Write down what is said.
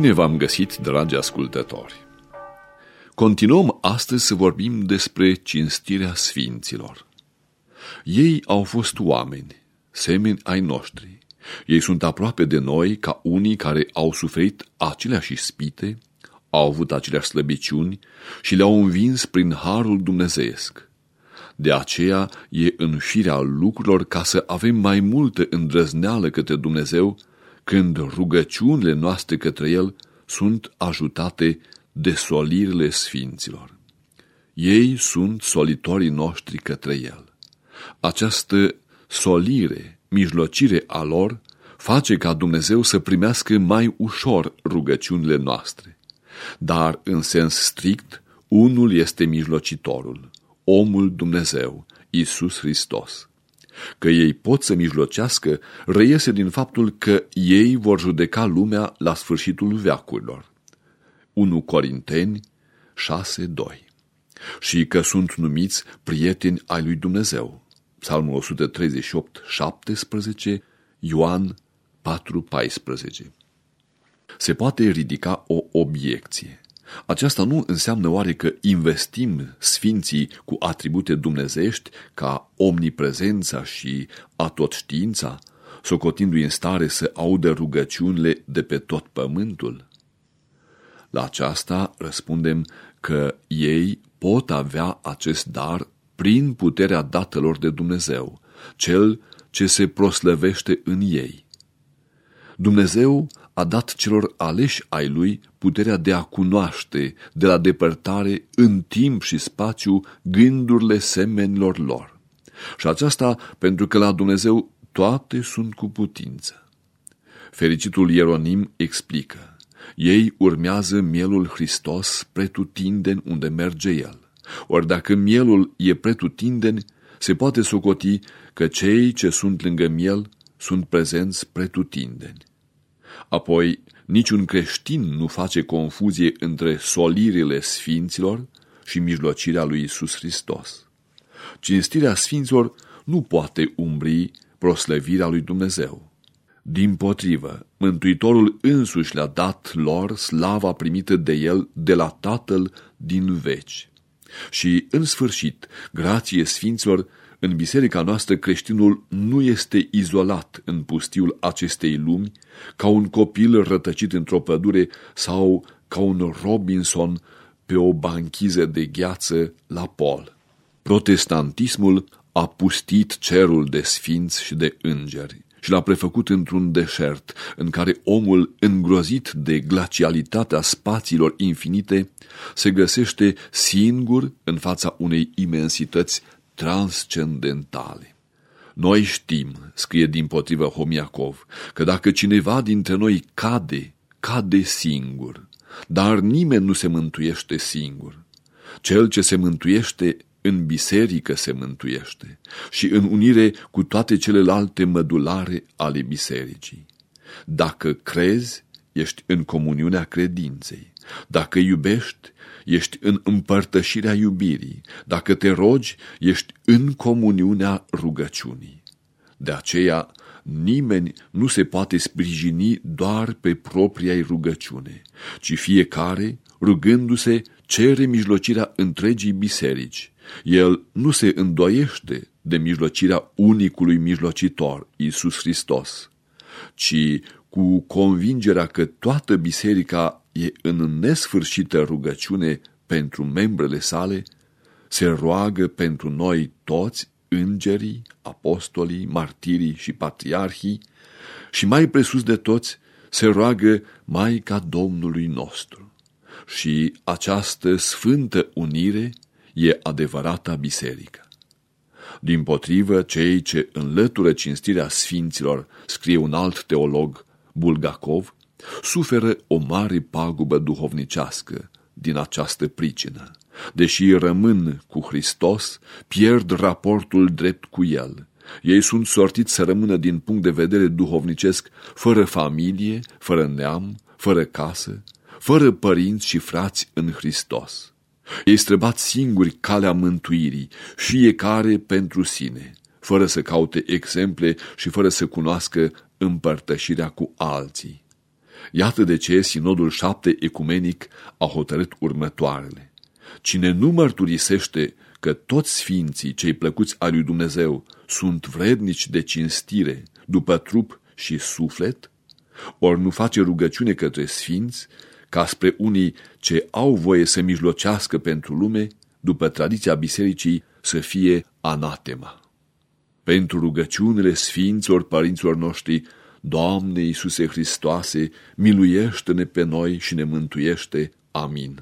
Bine v-am găsit, dragi ascultători! Continuăm astăzi să vorbim despre cinstirea sfinților. Ei au fost oameni, semeni ai noștri. Ei sunt aproape de noi ca unii care au suferit aceleași spite, au avut aceleași slăbiciuni și le-au învins prin harul dumnezeiesc. De aceea e în firea lucrurilor ca să avem mai multă îndrăzneală către Dumnezeu când rugăciunile noastre către El sunt ajutate de solirile sfinților. Ei sunt solitorii noștri către El. Această solire, mijlocire a lor, face ca Dumnezeu să primească mai ușor rugăciunile noastre. Dar, în sens strict, unul este mijlocitorul, omul Dumnezeu, Isus Hristos. Că ei pot să mijlocească reiese din faptul că ei vor judeca lumea la sfârșitul veacurilor. 1 Corinteni 6.2 Și că sunt numiți prieteni ai lui Dumnezeu. Psalmul 138, 17, Ioan 4, 14. Se poate ridica o obiecție. Aceasta nu înseamnă oare că investim sfinții cu atribute dumnezești ca omniprezența și atot știința, socotindu-i în stare să audă rugăciunile de pe tot pământul? La aceasta răspundem că ei pot avea acest dar prin puterea datelor de Dumnezeu, cel ce se proslăvește în ei. Dumnezeu a dat celor aleși ai lui puterea de a cunoaște de la depărtare în timp și spațiu gândurile semenilor lor. Și aceasta pentru că la Dumnezeu toate sunt cu putință. Fericitul Ieronim explică, ei urmează mielul Hristos pretutindeni unde merge el. Ori dacă mielul e pretutindeni, se poate socoti că cei ce sunt lângă miel sunt prezenți pretutindeni. Apoi, niciun creștin nu face confuzie între solirile sfinților și mijlocirea lui Isus Hristos. Cinstirea sfinților nu poate umbri proslăvirea lui Dumnezeu. Din potrivă, Mântuitorul însuși le-a dat lor slava primită de el de la Tatăl din veci. Și, în sfârșit, grație sfinților, în biserica noastră creștinul nu este izolat în pustiul acestei lumi, ca un copil rătăcit într-o pădure sau ca un Robinson pe o banchiză de gheață la pol. Protestantismul a pustit cerul de sfinți și de îngeri și l-a prefăcut într-un deșert în care omul, îngrozit de glacialitatea spațiilor infinite, se găsește singur în fața unei imensități transcendentale. Noi știm, scrie din potrivă Homiacov, că dacă cineva dintre noi cade, cade singur, dar nimeni nu se mântuiește singur. Cel ce se mântuiește în biserică se mântuiește și în unire cu toate celelalte mădulare ale bisericii. Dacă crezi, ești în comuniunea credinței. Dacă iubești, ești în împărtășirea iubirii. Dacă te rogi, ești în comuniunea rugăciunii. De aceea, nimeni nu se poate sprijini doar pe propria rugăciune, ci fiecare, rugându-se, cere mijlocirea întregii biserici. El nu se îndoiește de mijlocirea unicului mijlocitor, Iisus Hristos, ci cu convingerea că toată biserica e în nesfârșită rugăciune pentru membrele sale, se roagă pentru noi toți, îngerii, apostolii, martirii și patriarhii, și mai presus de toți, se roagă Maica Domnului nostru. Și această sfântă unire e adevărata biserică. Din potrivă, cei ce înlătură cinstirea sfinților, scrie un alt teolog, Bulgakov, suferă o mare pagubă duhovnicească din această pricină. Deși rămân cu Hristos, pierd raportul drept cu El. Ei sunt sortiți să rămână din punct de vedere duhovnicesc fără familie, fără neam, fără casă, fără părinți și frați în Hristos. Ei străbat singuri calea mântuirii, fiecare pentru sine, fără să caute exemple și fără să cunoască împărtășirea cu alții. Iată de ce Sinodul șapte ecumenic a hotărât următoarele. Cine nu mărturisește că toți sfinții cei plăcuți al lui Dumnezeu sunt vrednici de cinstire după trup și suflet, ori nu face rugăciune către sfinți, ca spre unii ce au voie să mijlocească pentru lume, după tradiția bisericii, să fie anatema. Pentru rugăciunile sfinților părinților noștri, Doamne Iisuse Hristoase, miluiește-ne pe noi și ne mântuiește. Amin.